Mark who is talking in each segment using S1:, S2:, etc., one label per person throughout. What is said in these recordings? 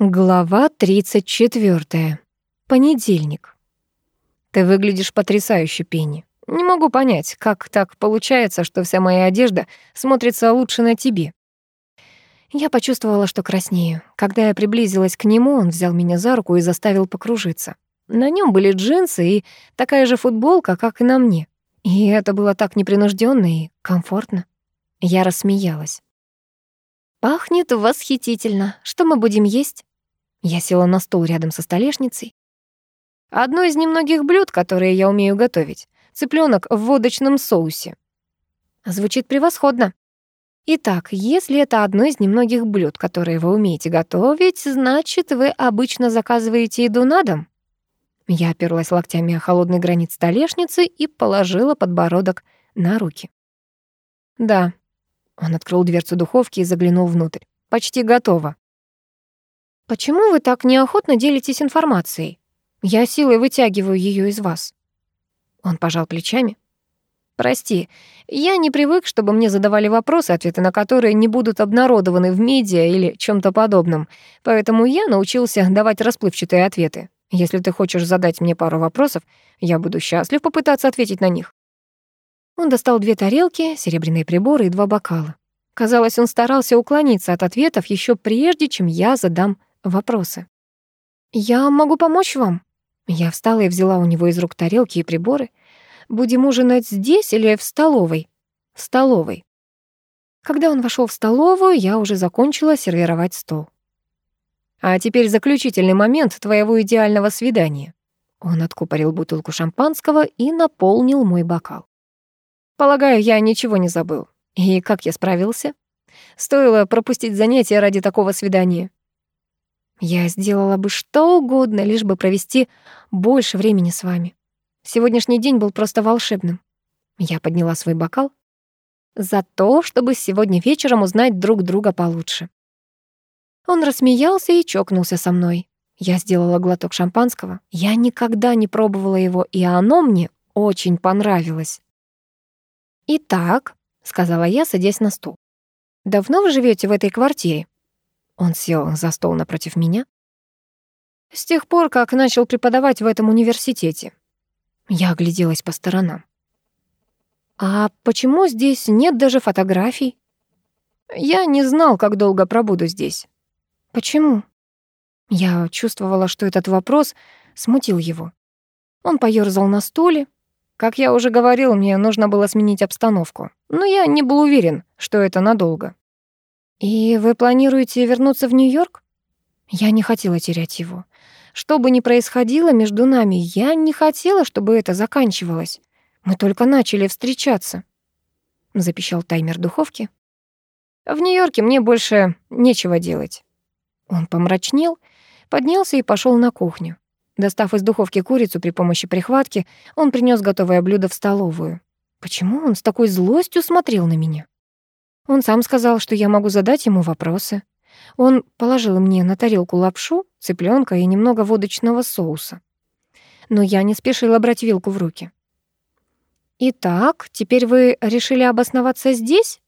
S1: Глава 34. Понедельник. Ты выглядишь потрясающе, Пенни. Не могу понять, как так получается, что вся моя одежда смотрится лучше на тебе. Я почувствовала, что краснею. Когда я приблизилась к нему, он взял меня за руку и заставил покружиться. На нем были джинсы и такая же футболка, как и на мне. И это было так непринужденно и комфортно. Я рассмеялась. «Пахнет восхитительно. Что мы будем есть?» Я села на стол рядом со столешницей. «Одно из немногих блюд, которые я умею готовить. Цыпленок в водочном соусе». Звучит превосходно. Итак, если это одно из немногих блюд, которые вы умеете готовить, значит, вы обычно заказываете еду на дом? Я оперлась локтями о холодный гранит столешницы и положила подбородок на руки. Да, он открыл дверцу духовки и заглянул внутрь. «Почти готово». «Почему вы так неохотно делитесь информацией? Я силой вытягиваю ее из вас». Он пожал плечами. «Прости, я не привык, чтобы мне задавали вопросы, ответы на которые не будут обнародованы в медиа или чем то подобном, поэтому я научился давать расплывчатые ответы. Если ты хочешь задать мне пару вопросов, я буду счастлив попытаться ответить на них». Он достал две тарелки, серебряные приборы и два бокала. Казалось, он старался уклониться от ответов еще прежде, чем я задам вопросы. «Я могу помочь вам?» Я встала и взяла у него из рук тарелки и приборы. «Будем ужинать здесь или в столовой?» «В столовой». Когда он вошел в столовую, я уже закончила сервировать стол. «А теперь заключительный момент твоего идеального свидания». Он откупорил бутылку шампанского и наполнил мой бокал. Полагаю, я ничего не забыл. И как я справился? Стоило пропустить занятия ради такого свидания. Я сделала бы что угодно, лишь бы провести больше времени с вами. Сегодняшний день был просто волшебным. Я подняла свой бокал. За то, чтобы сегодня вечером узнать друг друга получше. Он рассмеялся и чокнулся со мной. Я сделала глоток шампанского. Я никогда не пробовала его, и оно мне очень понравилось. «Итак», — сказала я, садясь на стул, «давно вы живете в этой квартире?» Он сел за стол напротив меня. «С тех пор, как начал преподавать в этом университете». Я огляделась по сторонам. «А почему здесь нет даже фотографий?» «Я не знал, как долго пробуду здесь». «Почему?» Я чувствовала, что этот вопрос смутил его. Он поёрзал на стуле, как я уже говорил, мне нужно было сменить обстановку, но я не был уверен, что это надолго. «И вы планируете вернуться в Нью-Йорк?» Я не хотела терять его. Что бы ни происходило между нами, я не хотела, чтобы это заканчивалось. Мы только начали встречаться. Запищал таймер духовки. В Нью-Йорке мне больше нечего делать. Он помрачнел, поднялся и пошел на кухню. Достав из духовки курицу при помощи прихватки, он принес готовое блюдо в столовую. Почему он с такой злостью смотрел на меня? Он сам сказал, что я могу задать ему вопросы. Он положил мне на тарелку лапшу, цыпленка и немного водочного соуса. Но я не спешила брать вилку в руки. «Итак, теперь вы решили обосноваться здесь?»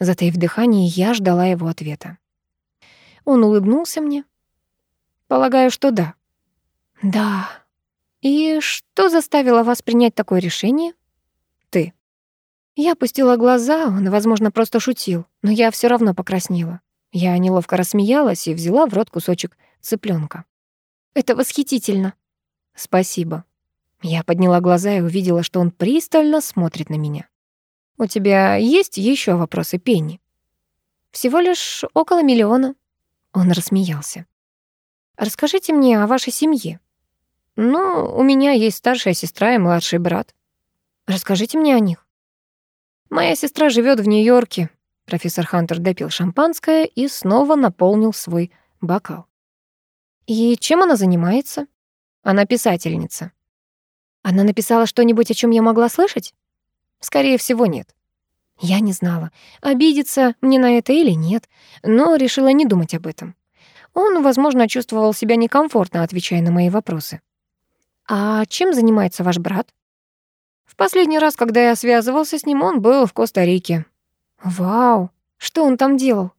S1: Затаив дыхание, я ждала его ответа. Он улыбнулся мне. «Полагаю, что да». «Да. И что заставило вас принять такое решение?» «Ты». Я опустила глаза, он, возможно, просто шутил, но я все равно покраснела. Я неловко рассмеялась и взяла в рот кусочек цыпленка. «Это восхитительно». «Спасибо». Я подняла глаза и увидела, что он пристально смотрит на меня. «У тебя есть еще вопросы, Пенни?» «Всего лишь около миллиона». Он рассмеялся. «Расскажите мне о вашей семье. «Ну, у меня есть старшая сестра и младший брат. Расскажите мне о них». «Моя сестра живет в Нью-Йорке». Профессор Хантер допил шампанское и снова наполнил свой бокал. «И чем она занимается?» «Она писательница». «Она написала что-нибудь, о чем я могла слышать?» «Скорее всего, нет». Я не знала, обидеться мне на это или нет, но решила не думать об этом. Он, возможно, чувствовал себя некомфортно, отвечая на мои вопросы. «А чем занимается ваш брат?» «В последний раз, когда я связывался с ним, он был в Коста-Рике». «Вау! Что он там делал?»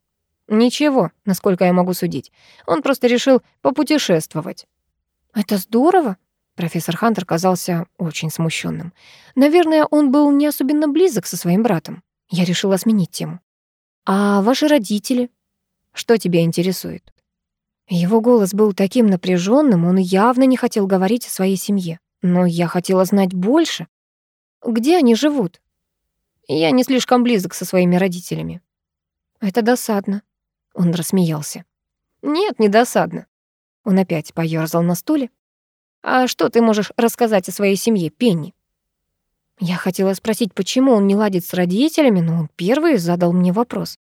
S1: Ничего, насколько я могу судить. Он просто решил попутешествовать. Это здорово. Профессор Хантер казался очень смущенным. Наверное, он был не особенно близок со своим братом. Я решила сменить тему. А ваши родители? Что тебя интересует? Его голос был таким напряженным, он явно не хотел говорить о своей семье. Но я хотела знать больше. Где они живут? Я не слишком близок со своими родителями. Это досадно. Он рассмеялся. Нет, не досадно. Он опять поёрзал на стуле. А что ты можешь рассказать о своей семье, Пенни? Я хотела спросить, почему он не ладит с родителями, но он первый задал мне вопрос.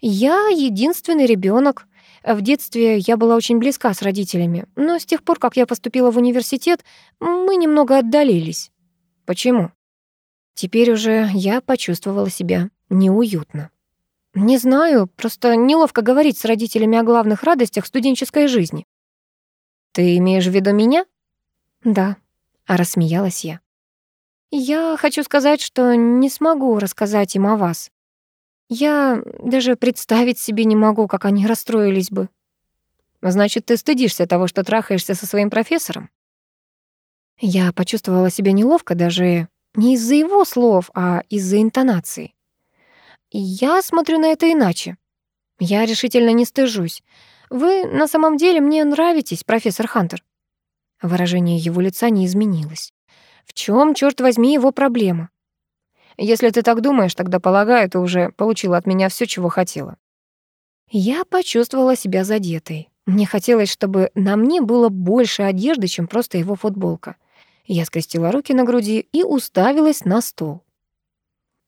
S1: Я единственный ребенок. В детстве я была очень близка с родителями, но с тех пор, как я поступила в университет, мы немного отдалились. Почему? Теперь уже я почувствовала себя неуютно. Не знаю, просто неловко говорить с родителями о главных радостях студенческой жизни. Ты имеешь в виду меня? Да, а рассмеялась я. Я хочу сказать, что не смогу рассказать им о вас. Я даже представить себе не могу, как они расстроились бы. Значит, ты стыдишься того, что трахаешься со своим профессором? Я почувствовала себя неловко даже не из-за его слов, а из-за интонации. Я смотрю на это иначе. Я решительно не стыжусь. Вы на самом деле мне нравитесь, профессор Хантер. Выражение его лица не изменилось. В чем, черт возьми, его проблема? Если ты так думаешь, тогда, полагаю, ты уже получила от меня все, чего хотела. Я почувствовала себя задетой. Мне хотелось, чтобы на мне было больше одежды, чем просто его футболка. Я скрестила руки на груди и уставилась на стол.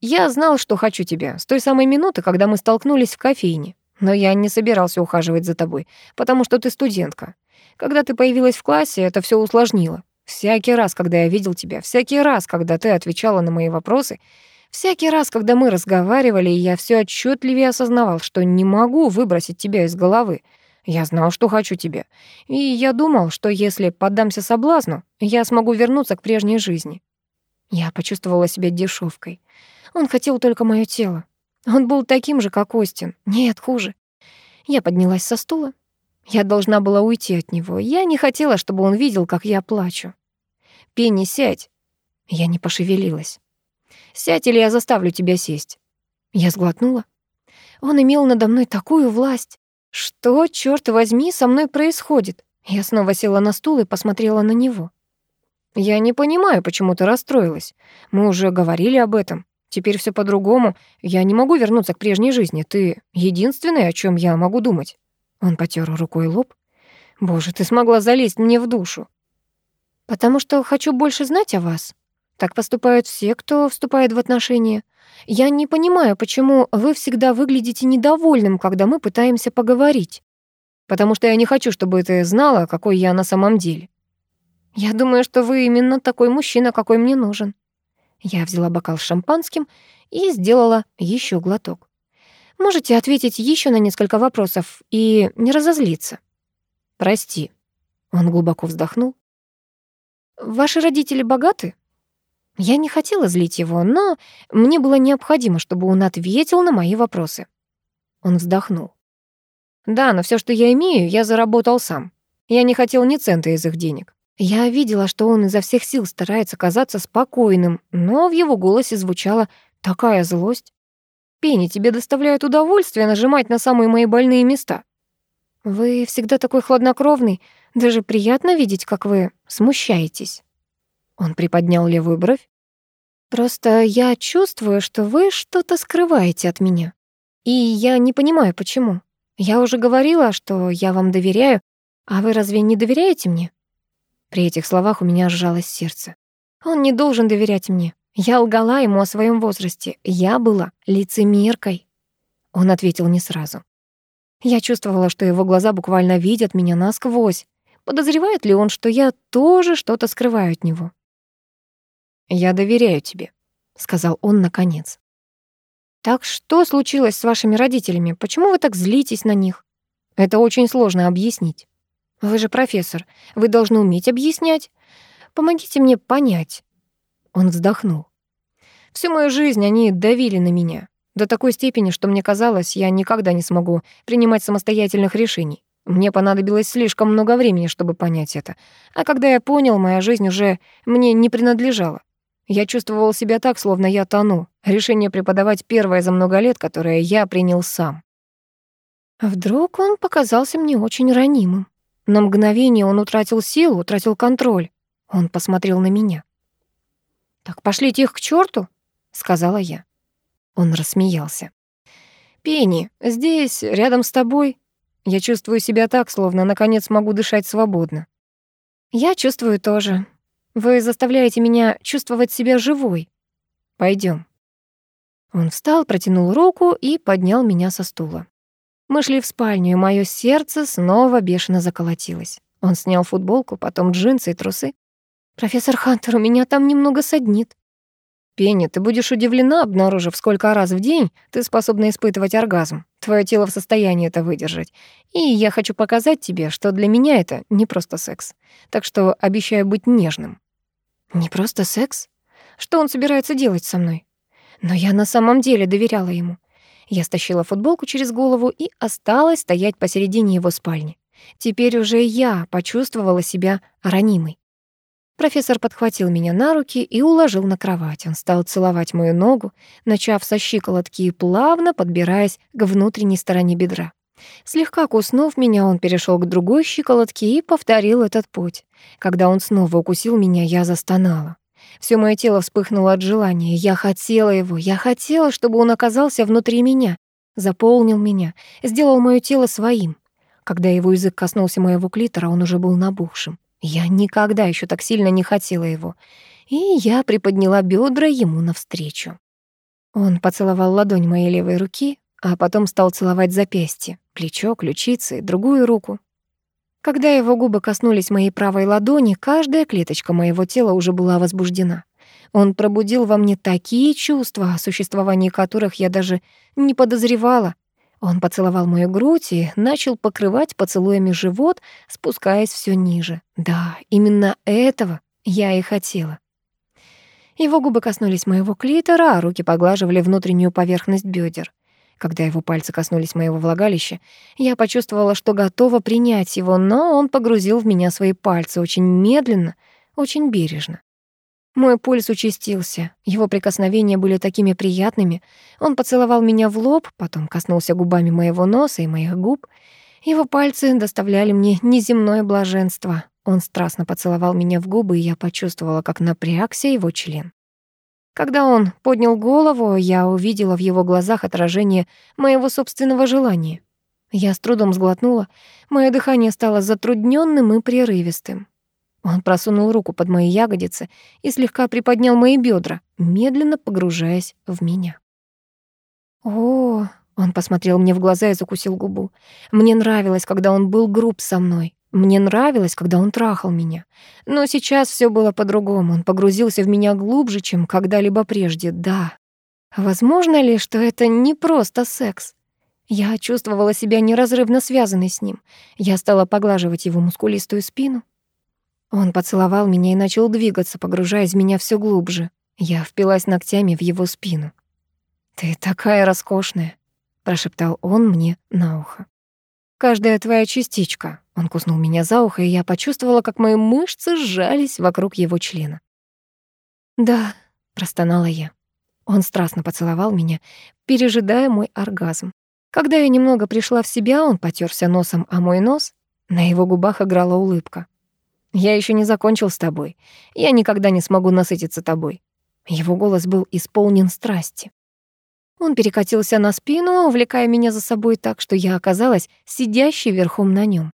S1: «Я знал, что хочу тебя, с той самой минуты, когда мы столкнулись в кофейне. Но я не собирался ухаживать за тобой, потому что ты студентка. Когда ты появилась в классе, это все усложнило. Всякий раз, когда я видел тебя, всякий раз, когда ты отвечала на мои вопросы, всякий раз, когда мы разговаривали, я все отчетливее осознавал, что не могу выбросить тебя из головы, я знал, что хочу тебя. И я думал, что если поддамся соблазну, я смогу вернуться к прежней жизни. Я почувствовала себя дешевкой. Он хотел только моё тело. Он был таким же, как Остин. Нет, хуже. Я поднялась со стула. Я должна была уйти от него. Я не хотела, чтобы он видел, как я плачу. «Пенни, сядь!» Я не пошевелилась. «Сядь, или я заставлю тебя сесть». Я сглотнула. Он имел надо мной такую власть. Что, черт возьми, со мной происходит? Я снова села на стул и посмотрела на него. Я не понимаю, почему ты расстроилась. Мы уже говорили об этом. Теперь все по-другому. Я не могу вернуться к прежней жизни. Ты единственное, о чем я могу думать. Он потер рукой лоб. Боже, ты смогла залезть мне в душу. Потому что хочу больше знать о вас. Так поступают все, кто вступает в отношения. Я не понимаю, почему вы всегда выглядите недовольным, когда мы пытаемся поговорить. Потому что я не хочу, чтобы ты знала, какой я на самом деле. Я думаю, что вы именно такой мужчина, какой мне нужен. Я взяла бокал с шампанским и сделала еще глоток. Можете ответить еще на несколько вопросов и не разозлиться? Прости. Он глубоко вздохнул. Ваши родители богаты? Я не хотела злить его, но мне было необходимо, чтобы он ответил на мои вопросы. Он вздохнул. «Да, но все, что я имею, я заработал сам. Я не хотел ни цента из их денег. Я видела, что он изо всех сил старается казаться спокойным, но в его голосе звучала такая злость. «Пенни, тебе доставляет удовольствие нажимать на самые мои больные места». «Вы всегда такой хладнокровный. Даже приятно видеть, как вы смущаетесь». Он приподнял левую бровь. «Просто я чувствую, что вы что-то скрываете от меня. И я не понимаю, почему. Я уже говорила, что я вам доверяю, а вы разве не доверяете мне?» При этих словах у меня сжалось сердце. Он не должен доверять мне. Я лгала ему о своем возрасте. Я была лицемеркой. Он ответил не сразу. Я чувствовала, что его глаза буквально видят меня насквозь. Подозревает ли он, что я тоже что-то скрываю от него? «Я доверяю тебе», — сказал он наконец. «Так что случилось с вашими родителями? Почему вы так злитесь на них? Это очень сложно объяснить. Вы же профессор, вы должны уметь объяснять. Помогите мне понять». Он вздохнул. «Всю мою жизнь они давили на меня. До такой степени, что мне казалось, я никогда не смогу принимать самостоятельных решений. Мне понадобилось слишком много времени, чтобы понять это. А когда я понял, моя жизнь уже мне не принадлежала. Я чувствовал себя так, словно я тону. Решение преподавать первое за много лет, которое я принял сам. Вдруг он показался мне очень ранимым. На мгновение он утратил силу, утратил контроль. Он посмотрел на меня. «Так пошлите их к черту, сказала я. Он рассмеялся. «Пенни, здесь, рядом с тобой, я чувствую себя так, словно наконец могу дышать свободно». «Я чувствую тоже. Вы заставляете меня чувствовать себя живой. Пойдем. Он встал, протянул руку и поднял меня со стула. Мы шли в спальню, и моё сердце снова бешено заколотилось. Он снял футболку, потом джинсы и трусы. «Профессор Хантер, у меня там немного саднит». «Пенни, ты будешь удивлена, обнаружив, сколько раз в день ты способна испытывать оргазм. Твое тело в состоянии это выдержать. И я хочу показать тебе, что для меня это не просто секс. Так что обещаю быть нежным». «Не просто секс? Что он собирается делать со мной?» Но я на самом деле доверяла ему. Я стащила футболку через голову и осталась стоять посередине его спальни. Теперь уже я почувствовала себя ранимой. Профессор подхватил меня на руки и уложил на кровать. Он стал целовать мою ногу, начав со щиколотки и плавно подбираясь к внутренней стороне бедра. Слегка куснув меня, он перешел к другой щиколотке и повторил этот путь. Когда он снова укусил меня, я застонала. Все мое тело вспыхнуло от желания. Я хотела его, я хотела, чтобы он оказался внутри меня, заполнил меня, сделал мое тело своим. Когда его язык коснулся моего клитора, он уже был набухшим. Я никогда еще так сильно не хотела его. И я приподняла бедра ему навстречу. Он поцеловал ладонь моей левой руки, а потом стал целовать запястье, плечо, ключицы, другую руку. Когда его губы коснулись моей правой ладони, каждая клеточка моего тела уже была возбуждена. Он пробудил во мне такие чувства, о существовании которых я даже не подозревала. Он поцеловал мою грудь и начал покрывать поцелуями живот, спускаясь все ниже. Да, именно этого я и хотела. Его губы коснулись моего клитора, а руки поглаживали внутреннюю поверхность бедер. Когда его пальцы коснулись моего влагалища, я почувствовала, что готова принять его, но он погрузил в меня свои пальцы очень медленно, очень бережно. Мой пульс участился, его прикосновения были такими приятными. Он поцеловал меня в лоб, потом коснулся губами моего носа и моих губ. Его пальцы доставляли мне неземное блаженство. Он страстно поцеловал меня в губы, и я почувствовала, как напрягся его член. Когда он поднял голову, я увидела в его глазах отражение моего собственного желания. Я с трудом сглотнула, мое дыхание стало затрудненным и прерывистым. Он просунул руку под мои ягодицы и слегка приподнял мои бедра, медленно погружаясь в меня. О, он посмотрел мне в глаза и закусил губу. Мне нравилось, когда он был груб со мной. Мне нравилось, когда он трахал меня. Но сейчас все было по-другому. Он погрузился в меня глубже, чем когда-либо прежде. Да. Возможно ли, что это не просто секс? Я чувствовала себя неразрывно связанной с ним. Я стала поглаживать его мускулистую спину. Он поцеловал меня и начал двигаться, погружаясь в меня все глубже. Я впилась ногтями в его спину. «Ты такая роскошная», — прошептал он мне на ухо. «Каждая твоя частичка, он куснул меня за ухо, и я почувствовала, как мои мышцы сжались вокруг его члена. «Да», — простонала я. Он страстно поцеловал меня, пережидая мой оргазм. Когда я немного пришла в себя, он потерся носом о мой нос. На его губах играла улыбка. «Я еще не закончил с тобой. Я никогда не смогу насытиться тобой». Его голос был исполнен страсти. Он перекатился на спину, увлекая меня за собой так, что я оказалась сидящей верхом на нем.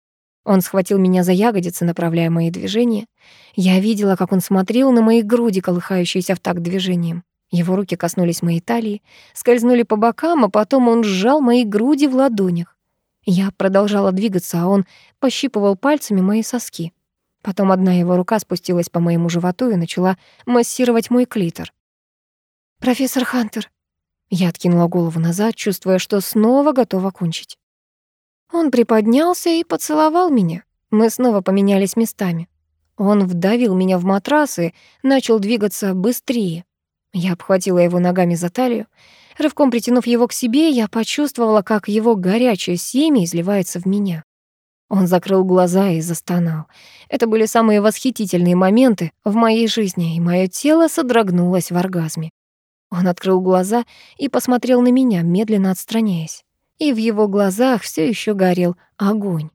S1: Он схватил меня за ягодицы, направляя мои движения. Я видела, как он смотрел на мои груди, колыхающиеся в такт движением. Его руки коснулись моей талии, скользнули по бокам, а потом он сжал мои груди в ладонях. Я продолжала двигаться, а он пощипывал пальцами мои соски. Потом одна его рука спустилась по моему животу и начала массировать мой клитор. «Профессор Хантер». Я откинула голову назад, чувствуя, что снова готова кончить. Он приподнялся и поцеловал меня. Мы снова поменялись местами. Он вдавил меня в матрас и начал двигаться быстрее. Я обхватила его ногами за талию. Рывком притянув его к себе, я почувствовала, как его горячее семя изливается в меня. Он закрыл глаза и застонал. Это были самые восхитительные моменты в моей жизни, и мое тело содрогнулось в оргазме. Он открыл глаза и посмотрел на меня, медленно отстраняясь. И в его глазах все еще горел огонь.